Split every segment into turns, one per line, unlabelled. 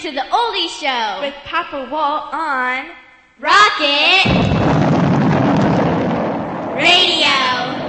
to the Oldie Show
with Papa Walt on
Rockin' Radio.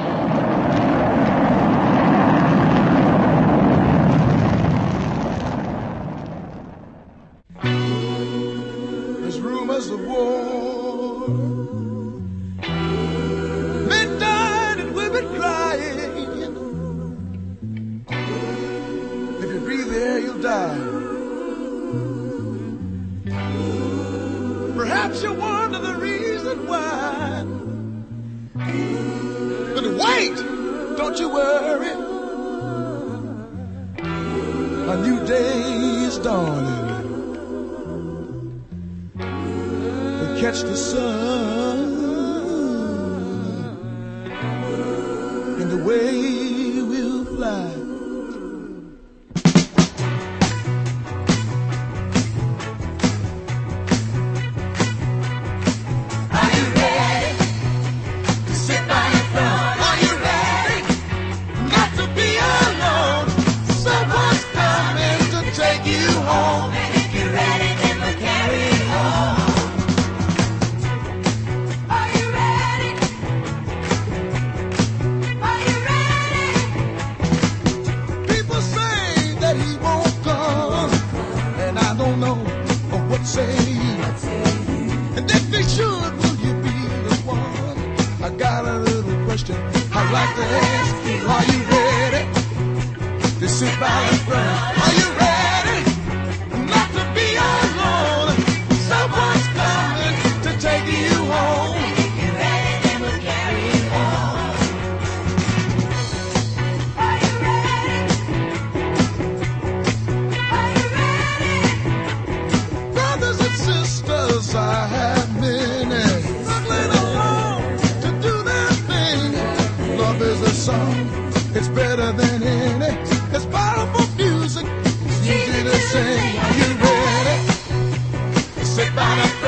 everybody.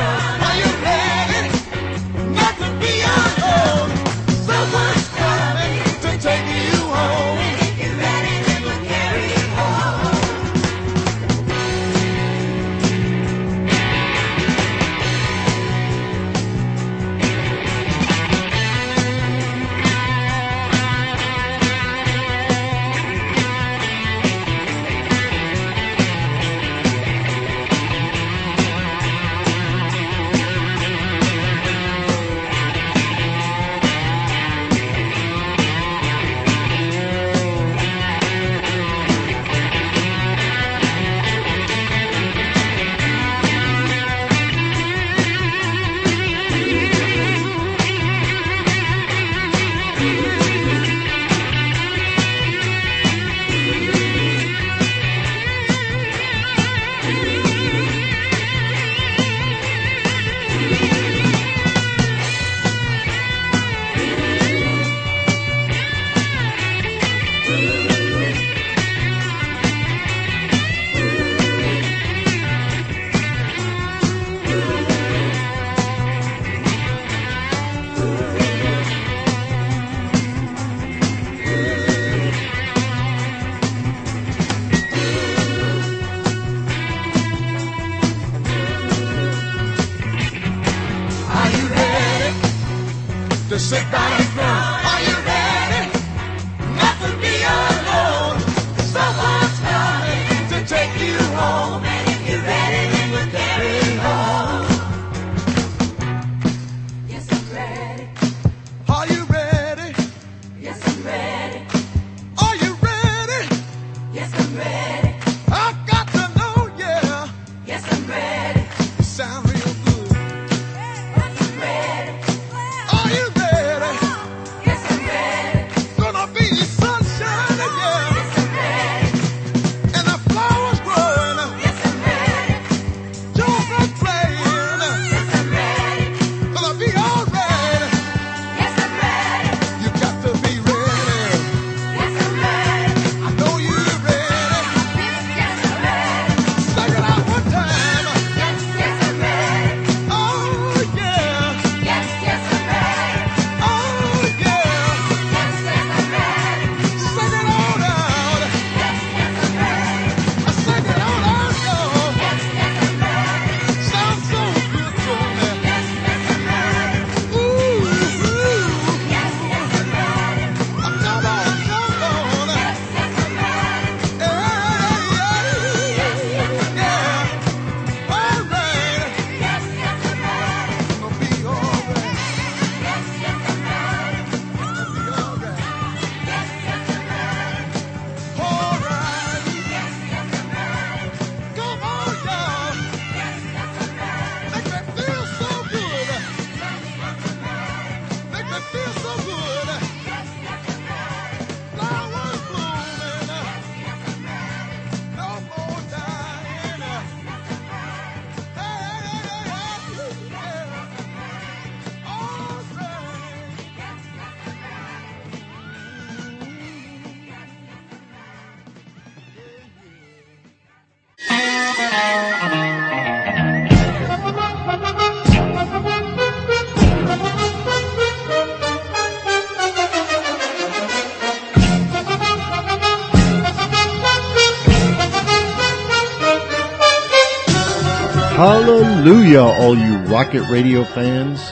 Rockin' Radio fans.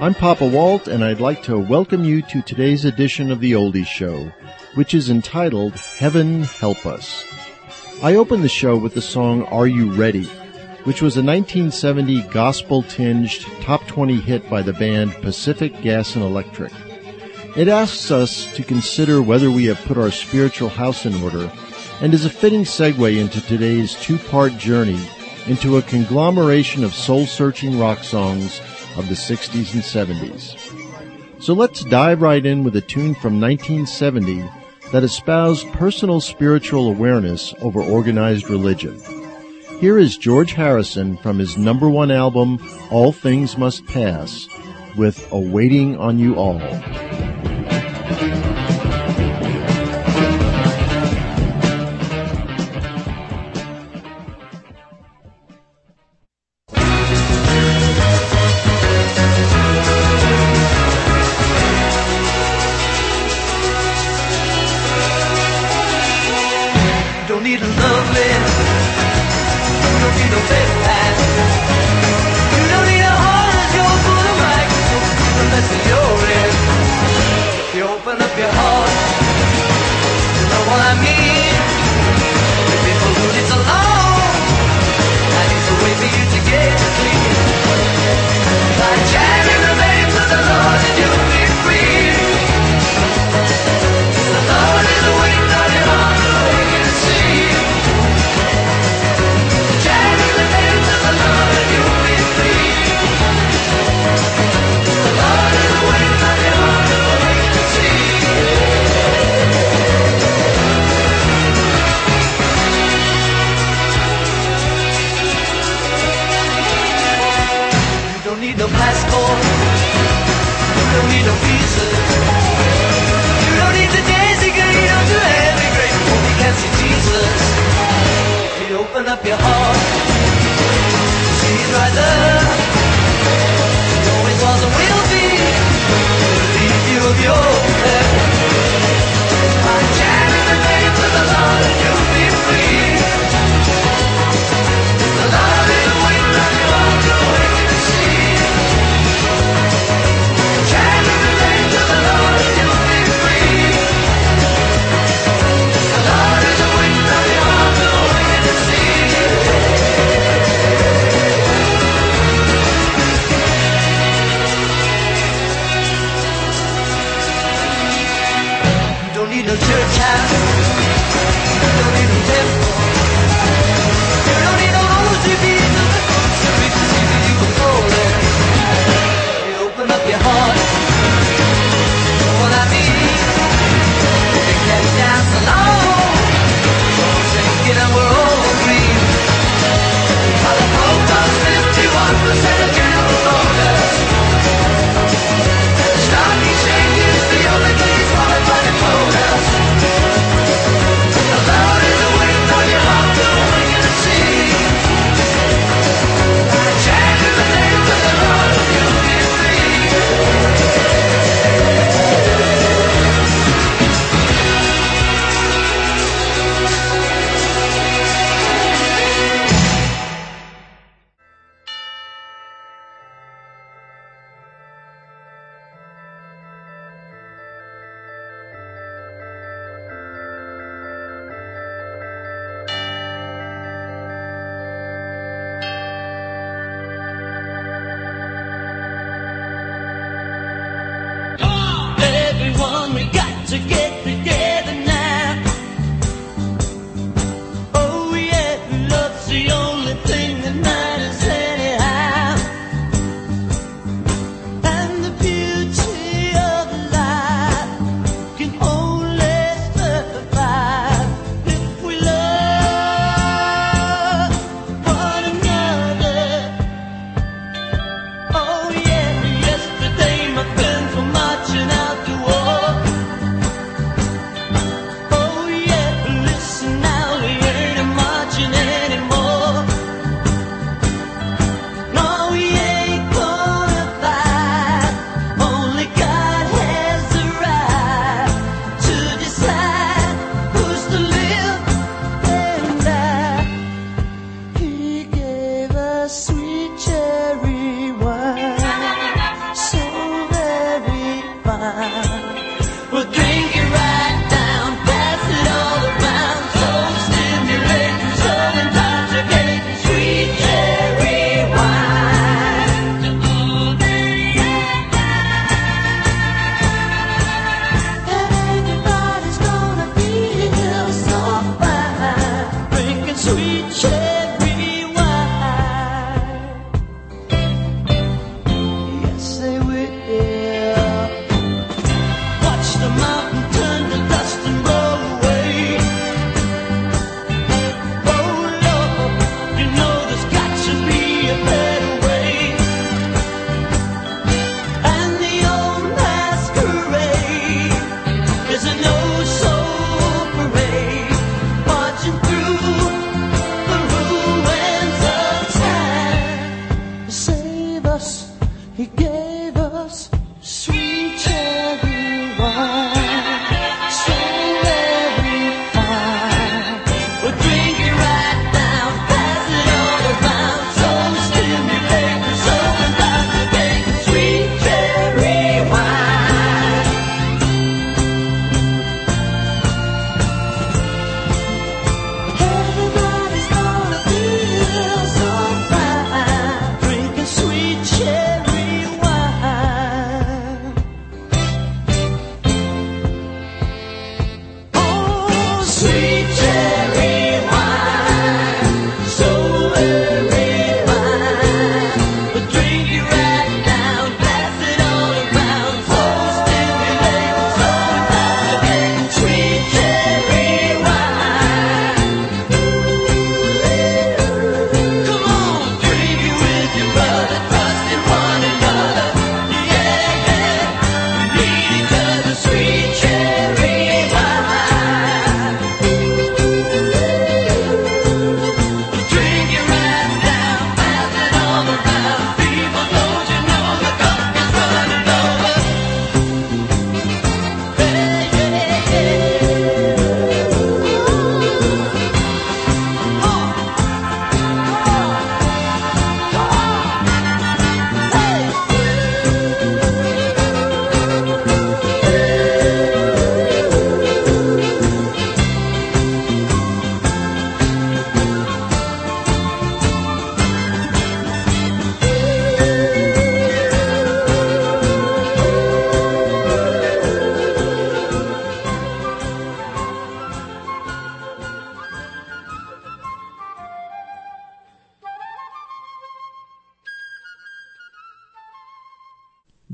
I'm Papa Walt, and I'd like to welcome you to today's edition of The Oldies Show, which is entitled Heaven Help Us. I opened the show with the song Are You Ready, which was a 1970 gospel-tinged top 20 hit by the band Pacific Gas and Electric. It asks us to consider whether we have put our spiritual house in order and is a fitting segue into today's two-part journey into a conglomeration of soul-searching rock songs of the 60s and 70s. So let's dive right in with a tune from 1970 that espoused personal spiritual awareness over organized religion. Here is George Harrison from his number one album, All Things Must Pass, with Awaiting on You All.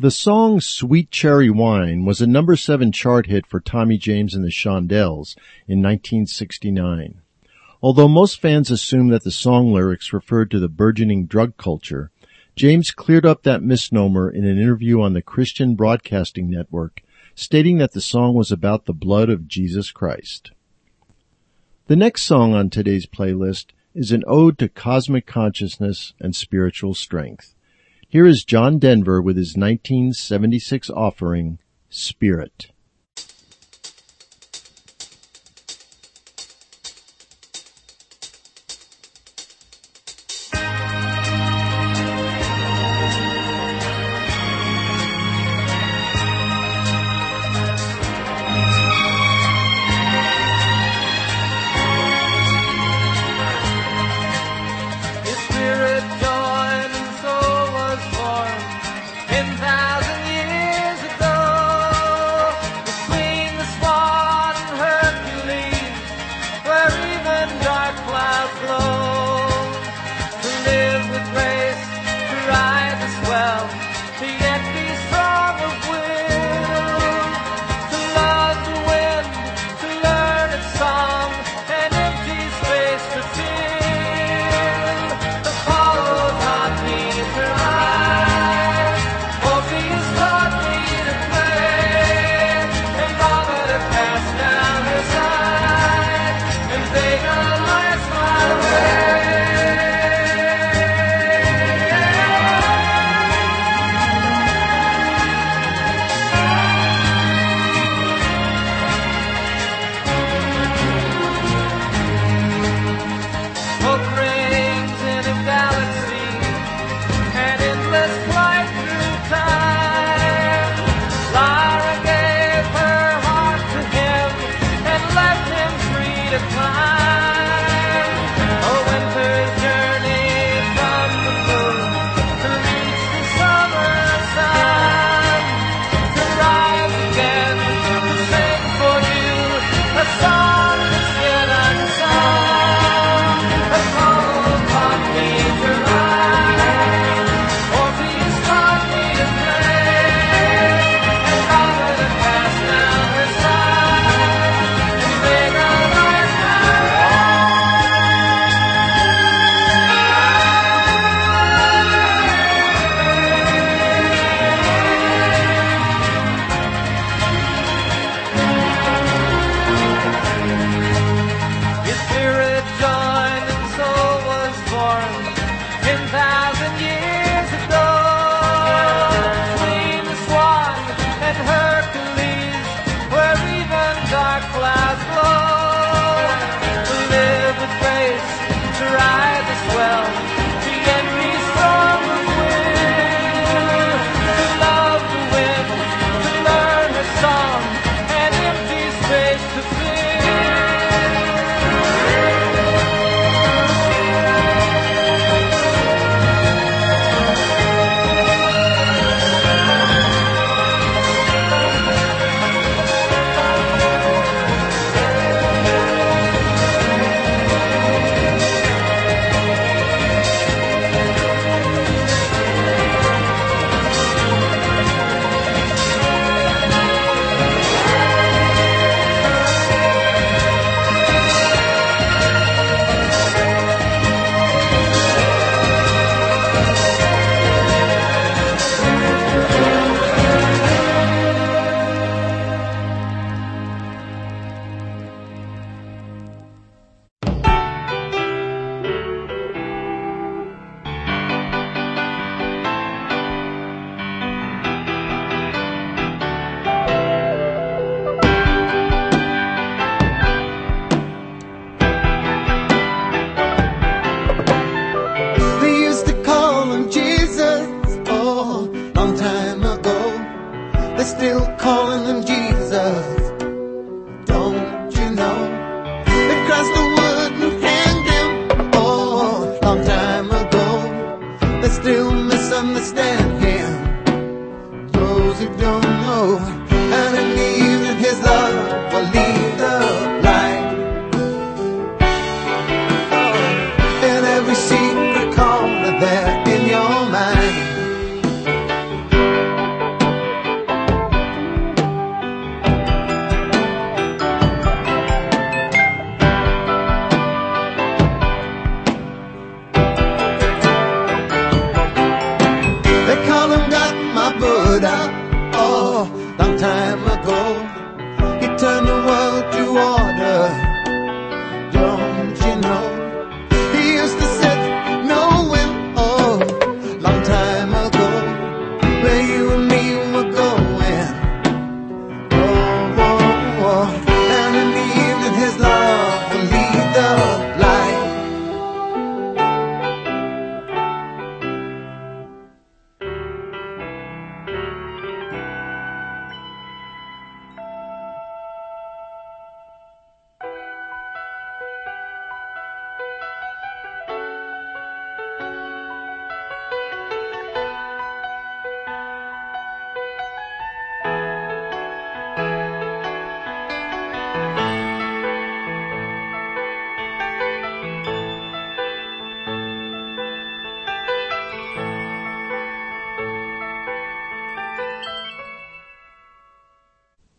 The
song Sweet Cherry Wine was a number seven chart hit for Tommy James and the Shondells in 1969. Although most fans assume that the song lyrics referred to the burgeoning drug culture, James cleared up that misnomer in an interview on the Christian Broadcasting Network, stating that the song was about the blood of Jesus Christ. The next song on today's playlist is an ode to cosmic consciousness and spiritual strength. Here is John Denver with his 1976 offering, Spirit.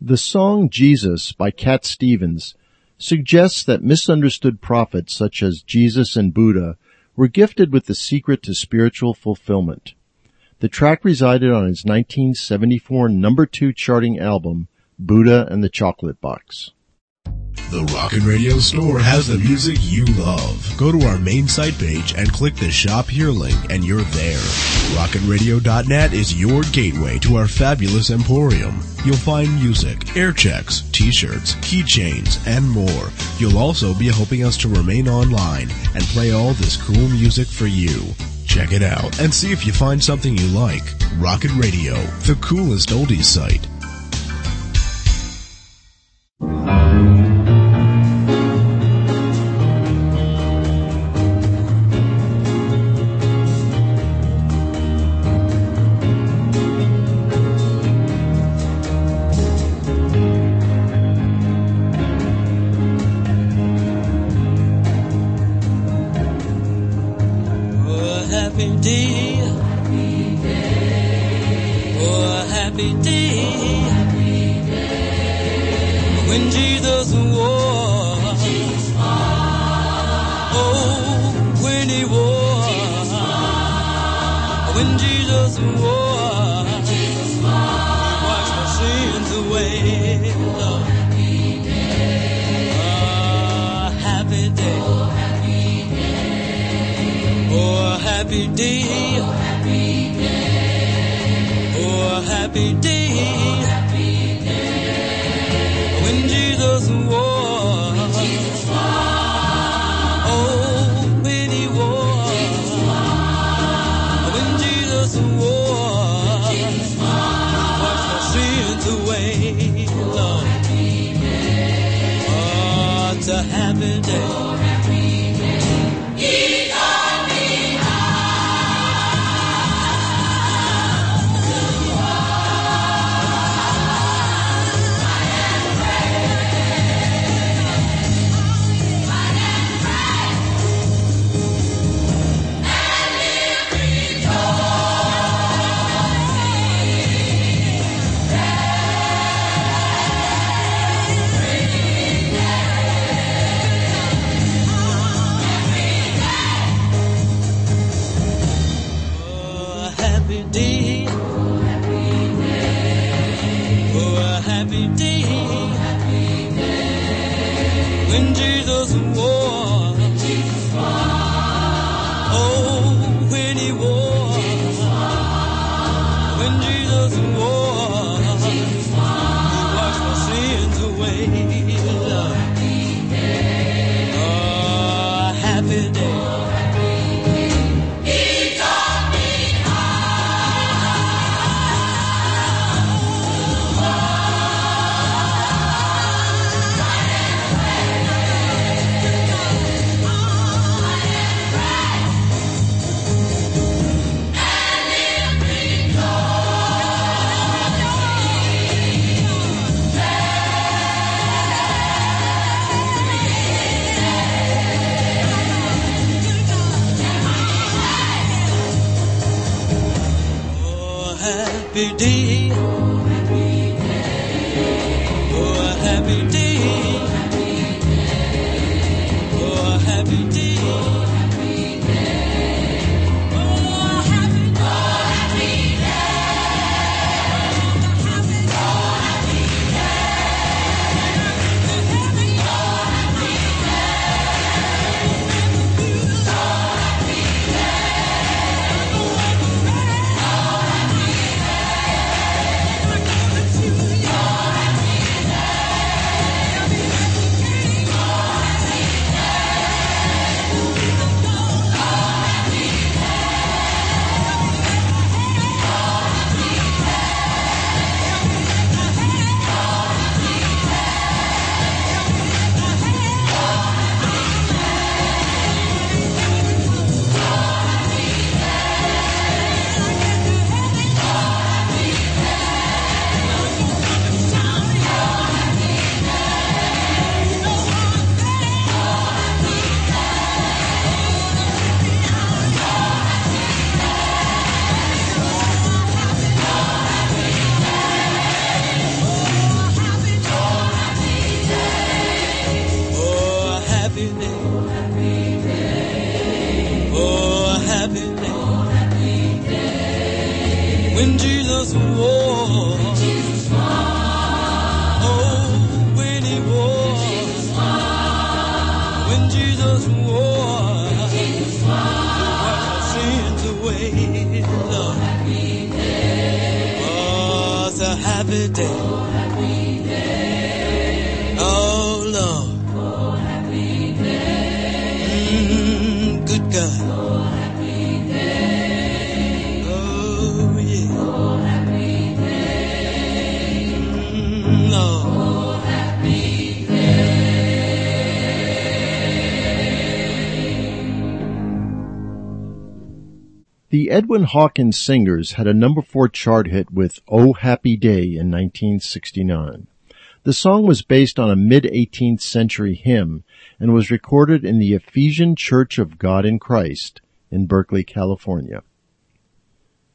The song
Jesus
by Cat Stevens suggests that misunderstood prophets such as Jesus and Buddha were gifted with the secret to spiritual fulfillment. The track resided on his 1974 number two charting album, Buddha and the Chocolate Box.
The Rockin' Radio store has the music you love. Go to our main site page and click the Shop Here link and you're there. RockinRadio.net is your gateway to our fabulous emporium. You'll find music, air checks, t-shirts, keychains, and more. You'll also be helping us to remain online and play all this cool music for you. Check it out and see if you find something you like. Rockin' Radio, the coolest oldies site.
Edwin Hawkins Singers had a number four chart hit with Oh Happy Day in 1969. The song was based on a mid-18th century hymn and was recorded in the Ephesian Church of God in Christ in Berkeley, California.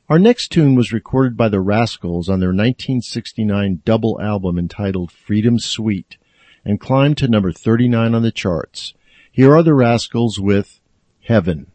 Our next tune was recorded by the Rascals on their 1969 double album entitled Freedom Suite and climbed to number 39 on the charts. Here are the Rascals with Heaven.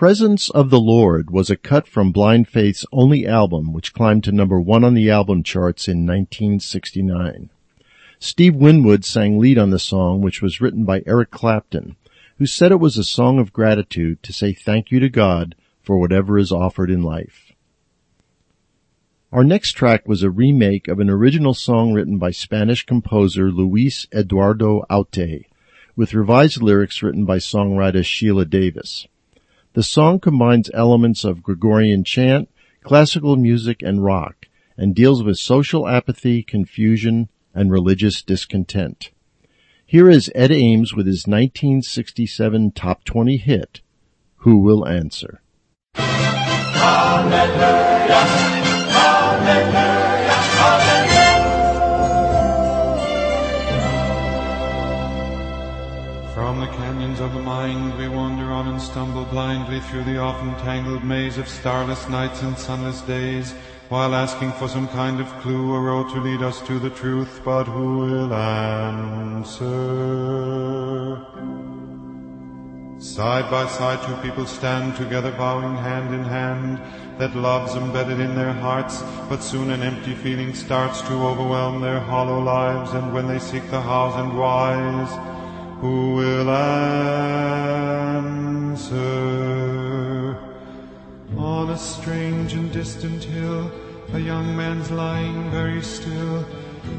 Presence of the Lord was a cut from Blind Faith's only album, which climbed to number one on the album charts in 1969. Steve Winwood sang lead on the song, which was written by Eric Clapton, who said it was a song of gratitude to say thank you to God for whatever is offered in life. Our next track was a remake of an original song written by Spanish composer Luis Eduardo Aute, with revised lyrics written by songwriter Sheila Davis. The song combines elements of Gregorian chant, classical music, and rock, and deals with social apathy, confusion, and religious discontent. Here is Ed Ames with his 1967 top 20 hit, Who Will Answer? Hallelujah.
From the canyons of the mind we stumble blindly through the often tangled maze of starless nights and sunless days, while asking for some kind of clue or road to lead us to the truth, but who will answer? Side by side two people stand together bowing hand in hand, that love's embedded in their hearts, but soon an empty feeling starts to overwhelm their hollow lives, and when they seek the hows and whys, who will answer? On a strange and distant hill, a young man's lying very still.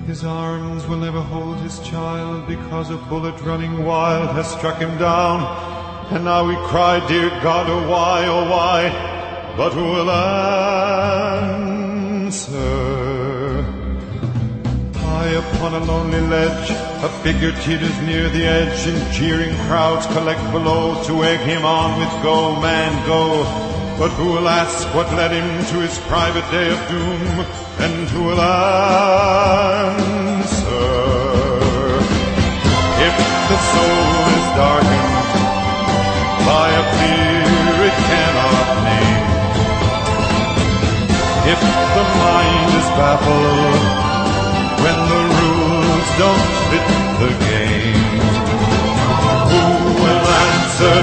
His arms will never hold his child because a bullet running wild has struck him down. And now we cry, dear God, oh why, oh why? But who will answer? High upon a lonely ledge, a figure teeters near the edge, and cheering crowds collect below to egg him on with go, man, go. But who will ask what led him to his private day of doom, and who will answer? If the soul is darkened by a fear it cannot name, if the mind is baffled when the rules don't the game. Who will answer?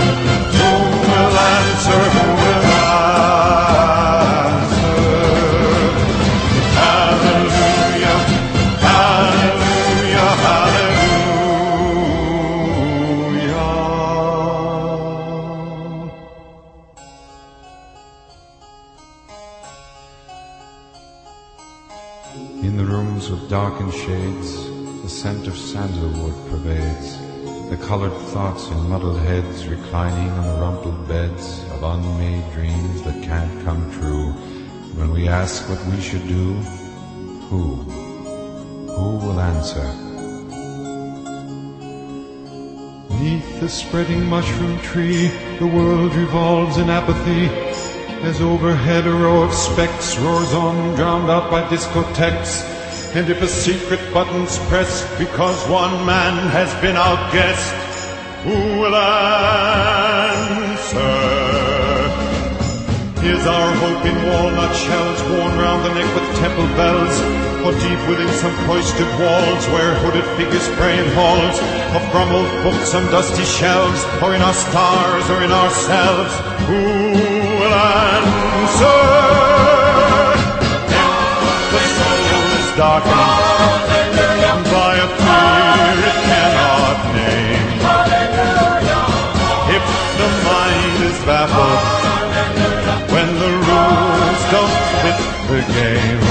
Who will answer? Pervades. The colored thoughts in muddled heads reclining on the rumpled beds of unmade dreams that can't come true. When we ask what we should do, who? Who will answer? Neath the spreading mushroom tree, the world revolves in apathy. As overhead a row of specks roars on, drowned out by discotheques. And if a secret button's pressed because one man has been outguessed, who will answer? Is our hope in walnut shells worn round the neck with temple bells? Or deep within some cloistered walls where hooded figures pray in halls of crumbled books on dusty shelves? Or in our stars or in ourselves? Who will answer? Darkened by a fear it cannot name. If the mind is baffled. When the rules don't fit the game.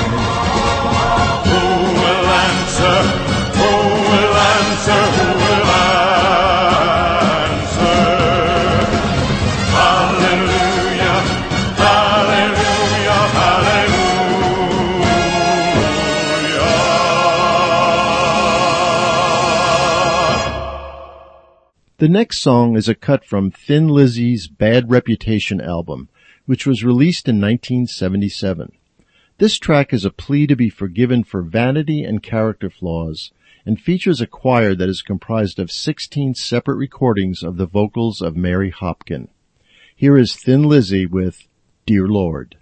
The next song is a cut from Thin Lizzy's Bad Reputation album, which was released in 1977. This track is a plea to be forgiven for vanity and character flaws and features a choir that is comprised of 16 separate recordings of the vocals of Mary Hopkin. Here is Thin Lizzy with Dear Lord.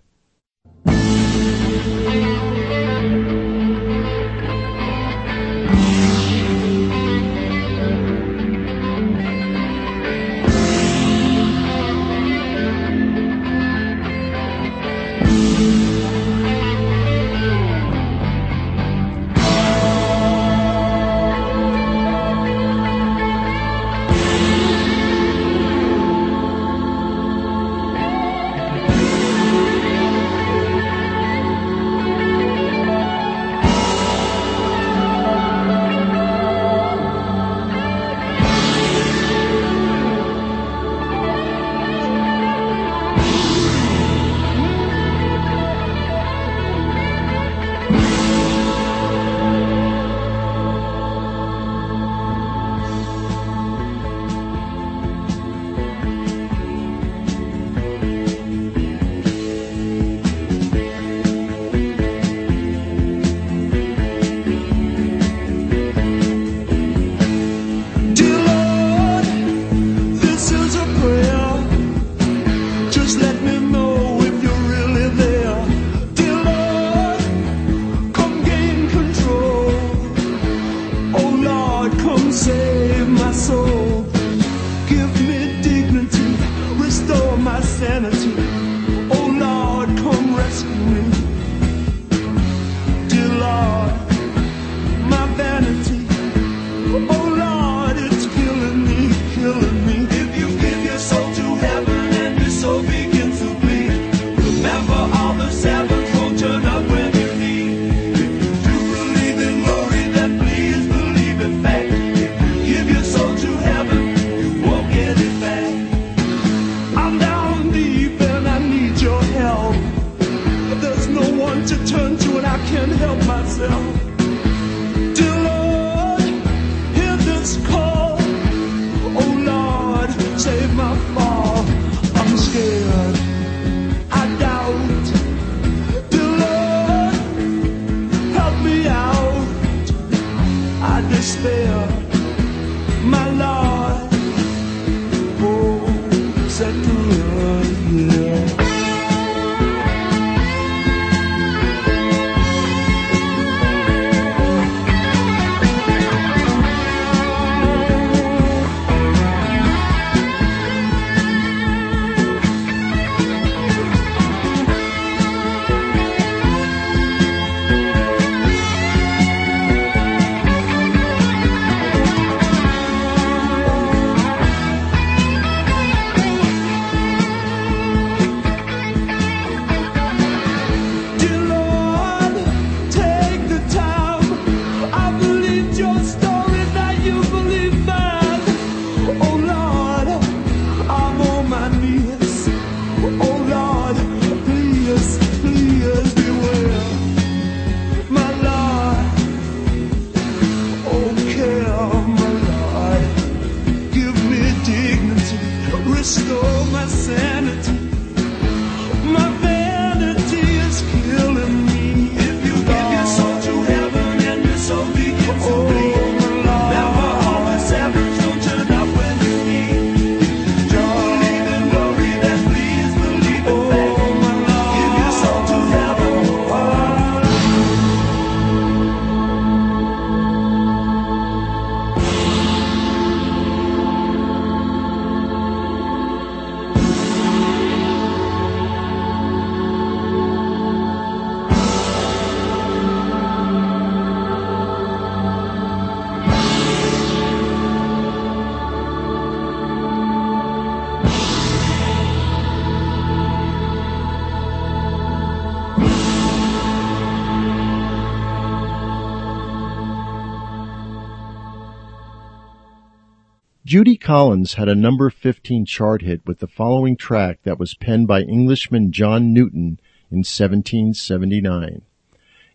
Judy Collins had a number 15 chart hit with the following track that was penned by Englishman John Newton in 1779.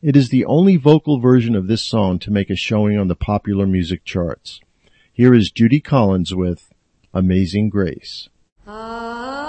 It is the only vocal version of this song to make a showing on the popular music charts. Here is Judy Collins with Amazing Grace.
Amazing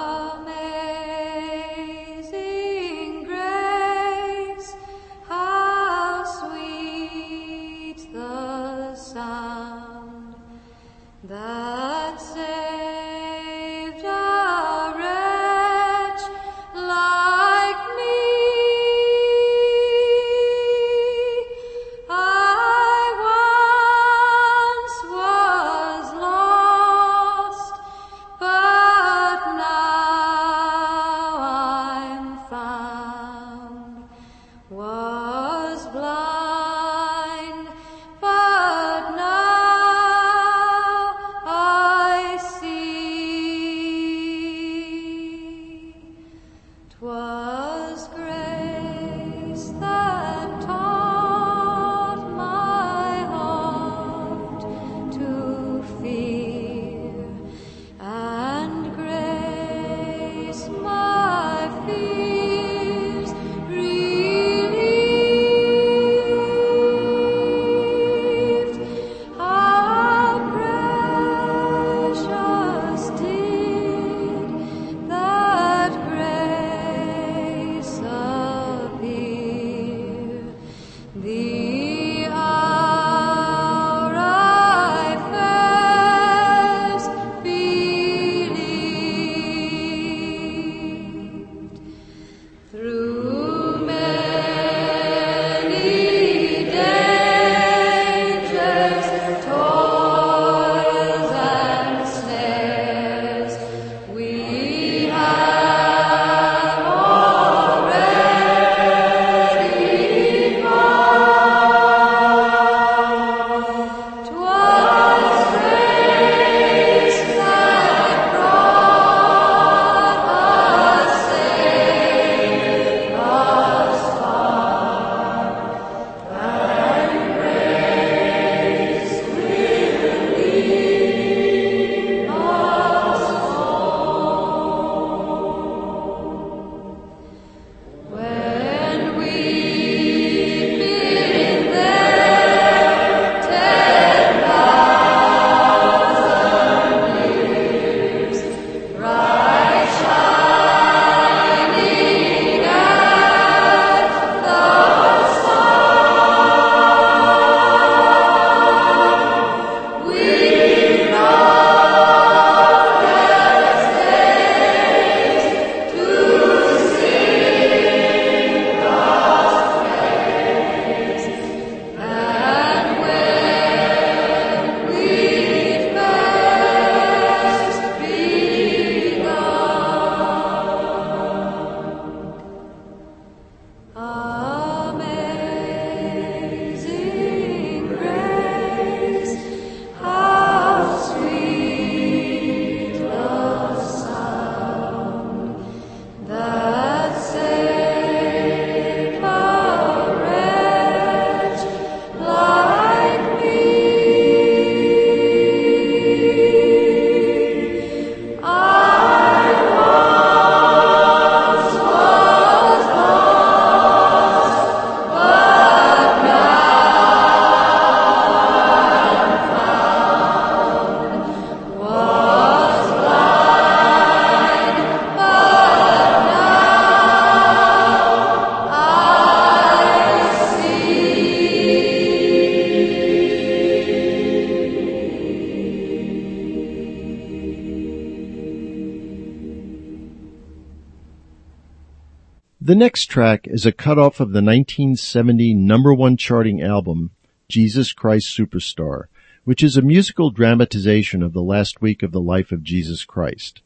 The
next track is a cutoff of the 1970 number one charting album, Jesus Christ Superstar, which is a musical dramatization of the last week of the life of Jesus Christ.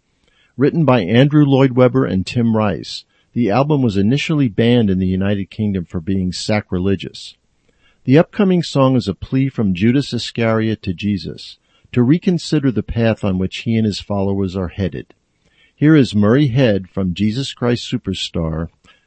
Written by Andrew Lloyd Webber and Tim Rice, the album was initially banned in the United Kingdom for being sacrilegious. The upcoming song is a plea from Judas Iscariot to Jesus to reconsider the path on which he and his followers are headed. Here is Murray Head from Jesus Christ Superstar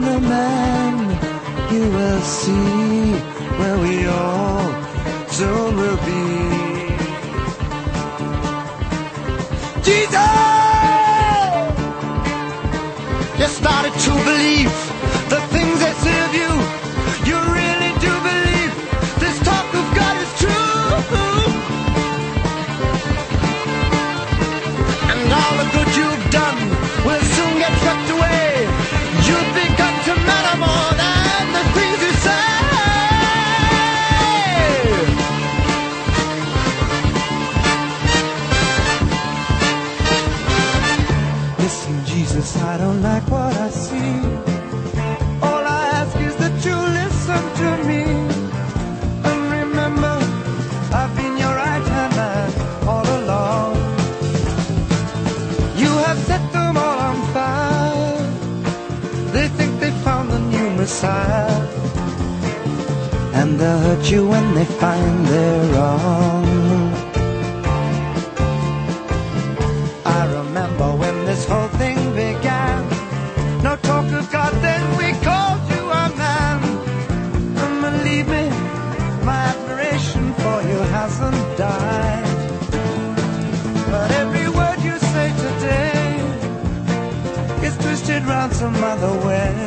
the man, you will see where we all soon will be. Jesus! You started to believe the. And they'll hurt you when they find they're wrong. I remember when this whole thing began. No talk of God, then we called you a man. And believe me, my admiration for you hasn't died. But every word you say today is twisted round some other way.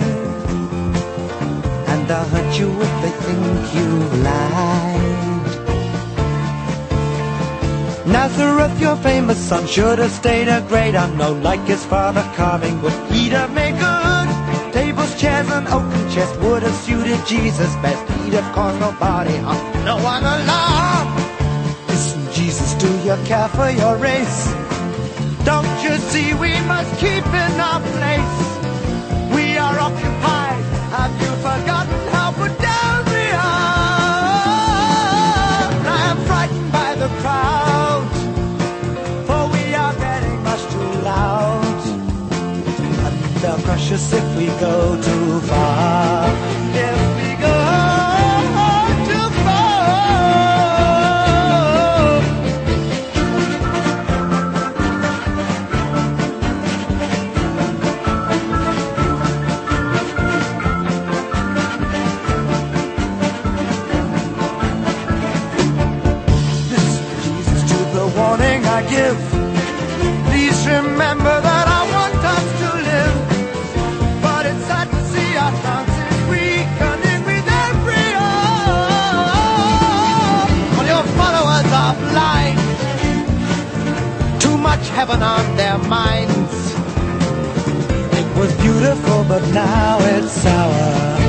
They'll hurt you if they think you lied. Nazareth, your famous son, should have stayed a great unknown like his father carving wood. He'd have made good. Tables, chairs, and oaken chests would have suited Jesus best. He'd have caused nobody harm, no one alarm. Listen, Jesus, do you care for your race? Don't you see we must keep in our place? We are occupied. Have you forgotten if we go too far. If we go too far. Listen, to the warning I give. Please remember heaven on their minds. It was beautiful, but now it's sour.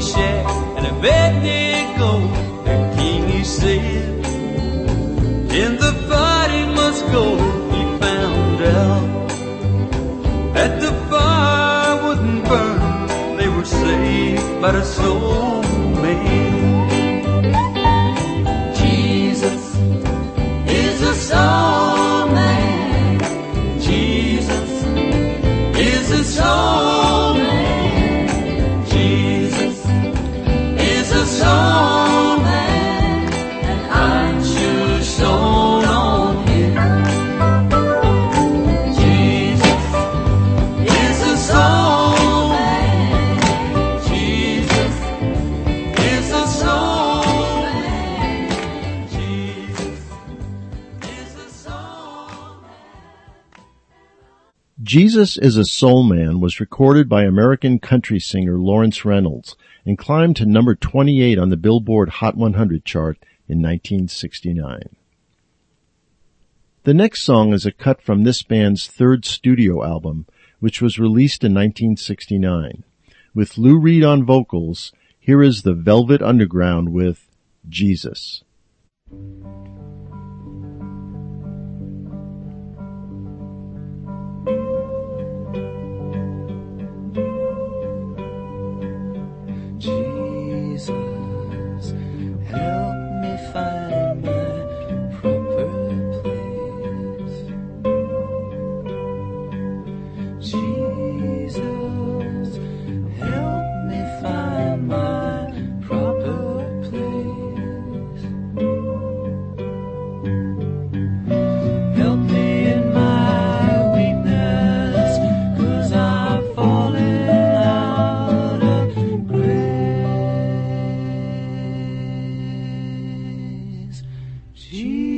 shack and Abednego. The king he said, "In the body must go." He found out that the fire wouldn't burn; they were saved by the soul. Jesus is a Soul Man
was recorded by American country singer Lawrence Reynolds and climbed to number 28 on the Billboard Hot 100 chart in 1969. The next song is a cut from this band's third studio album, which was released in 1969. With Lou Reed on vocals, here is the Velvet Underground with Jesus.
Jesus, help. Jesus.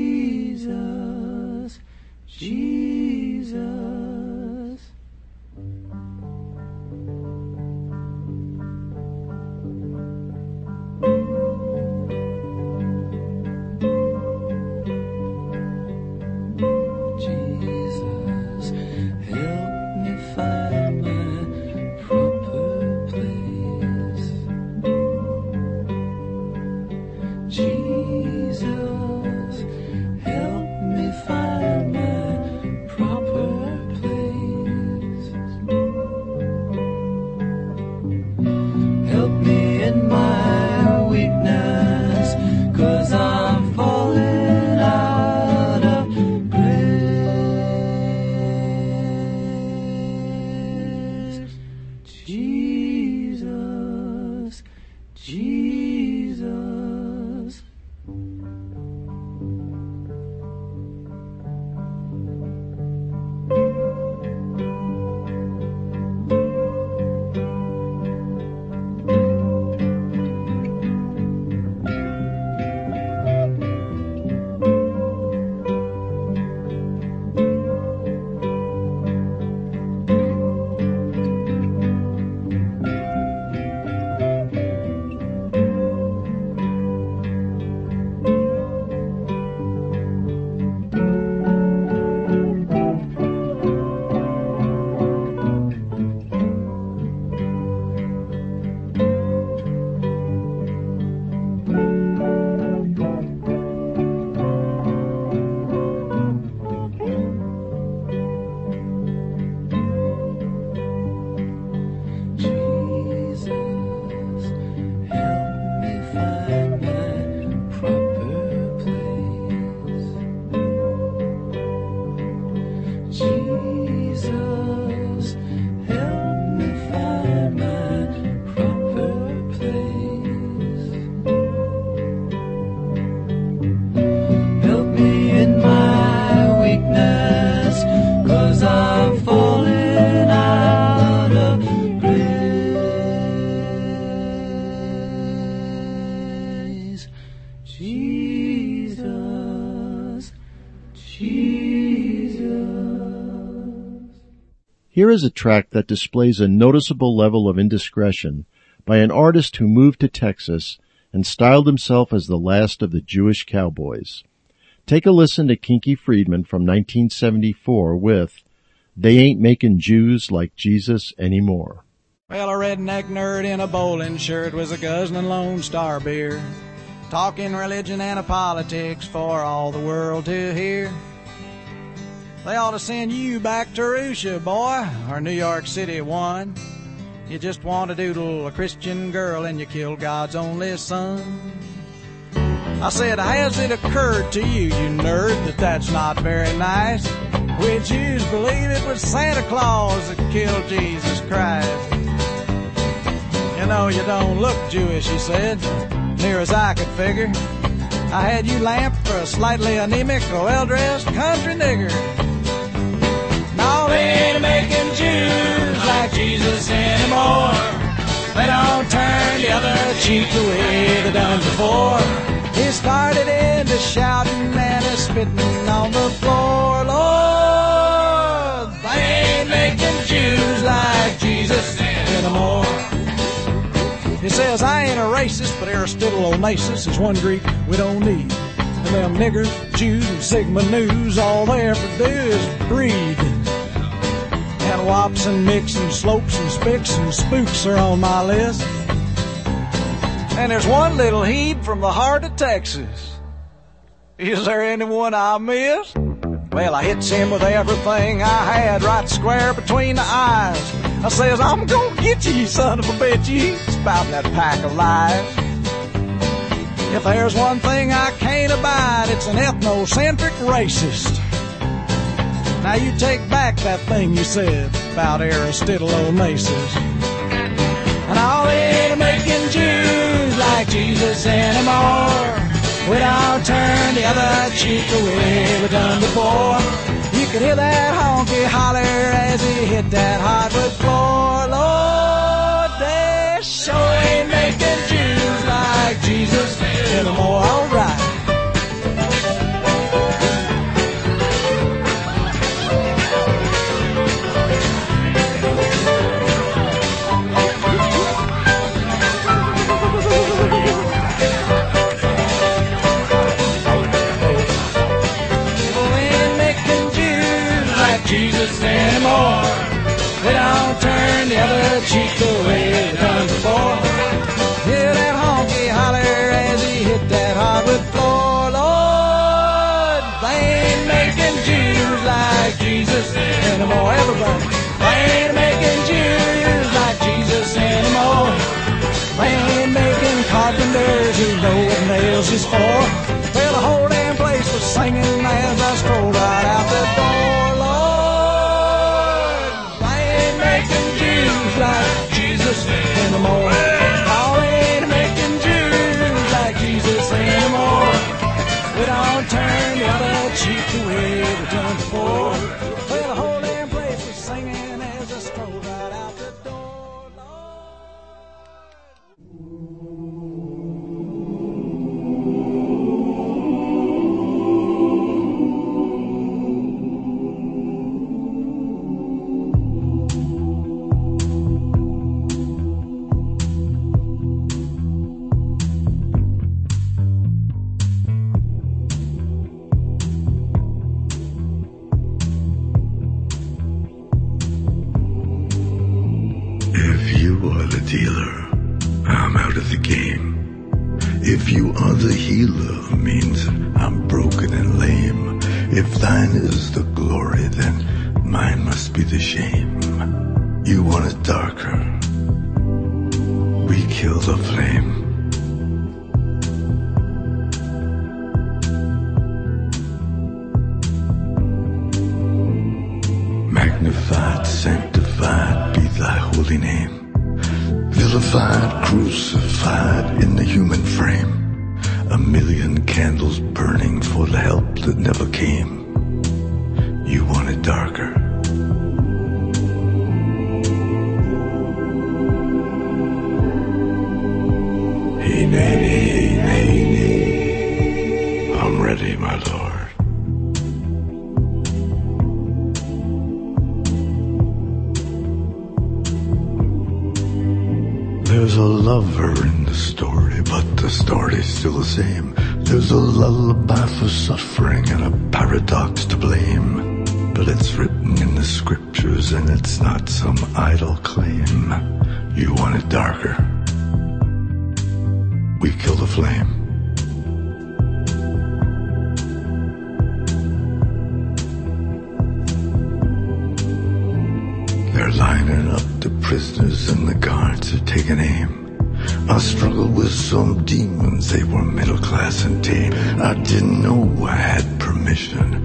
Here is a track that displays a noticeable level of indiscretion by an artist who moved to Texas and styled himself as the last of the Jewish cowboys. Take a listen to Kinky Friedman from 1974 with They Ain't Making Jews Like Jesus Anymore.
Well, a redneck nerd in a bowling shirt was a guzzling Lone Star beer, talking religion and politics for all the world to hear. They ought to send you back to Russia, boy, or New York City one. You just want to doodle a Christian girl and you kill God's only son. I said, has it occurred to you, you nerd, that that's not very nice? We Jews believe it was Santa Claus that killed Jesus Christ. You know, you don't look Jewish, he said, near as I could figure. I had you lamped for a slightly anemic well-dressed country nigger. They ain't making Jews like Jesus anymore. They don't turn the other cheek the way they done before. He started into shouting and a spitting on the floor. Lord, they ain't making Jews like Jesus anymore. He says, I ain't a racist, but Aristotle Onassis is one Greek we don't need. Them niggers, Jews, and Sigma Nus, all they ever do is breed. And wops and mix and slopes and spicks and spooks are on my list. And there's one little heed from the heart of Texas. Is there anyone I missed? Well, I hits him with everything I had right square between the eyes. I says, I'm gonna get you, you son of a bitch. You spouting that pack of lies. If there's one thing I can't abide, it's an ethnocentric racist. Now you take back that thing you said about Aristotle Onassis. And all ain't making Jews like Jesus anymore. We don't turn the other cheek the way we done before. You could hear that honky holler as he hit that hardwood floor. Lord, they sure ain't making Jews Jesus anymore. All right. People ain't making Jews like Jesus anymore. They don't turn the other cheek the like Jesus anymore. Everybody, they ain't making Jews like Jesus anymore. They ain't making carpenters who know what nails is for. Well, the whole damn place was singing as I strolled right out the door.
Thine is the glory, then mine must be the shame. You want it darker. We kill the flame. Permission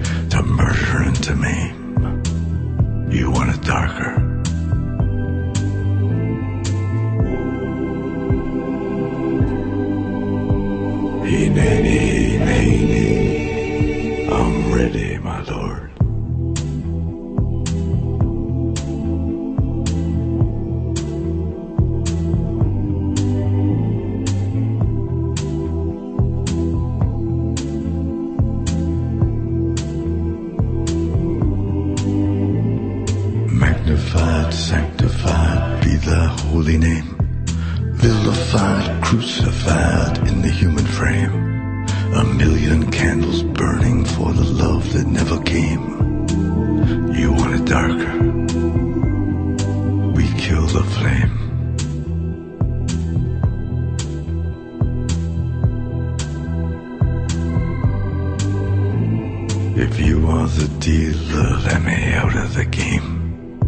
If you are the dealer, let me out of the game.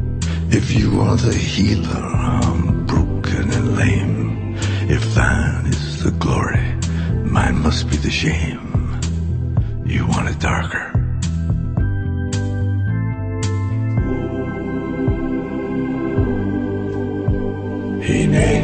If you are the healer, I'm broken and lame. If thine is the glory, mine must be the shame. You want it darker. Hey, nanny,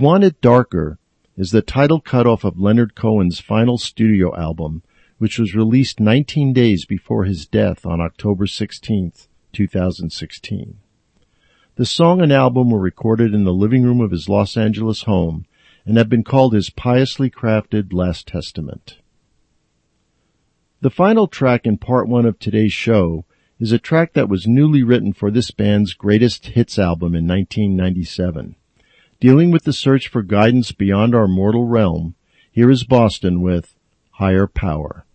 Want It Darker is the title cutoff of Leonard Cohen's final studio album, which was released 19 days before his death on October 16, 2016. The song and album were recorded in the living room of his Los Angeles home and have been called his piously crafted Last Testament. The final track in part one of today's show is a track that was newly written for this band's greatest hits album in 1997. Dealing with the search for guidance beyond our mortal realm, here is Boston with Higher Power.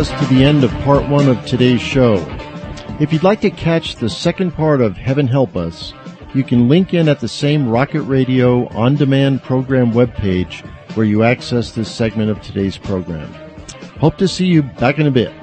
Us to the end of part one of today's show. If you'd like to catch the second part of Heaven Help Us, you can link in at the same Rockin' Radio on demand program webpage where you access this segment of today's program. Hope to see you back in a bit.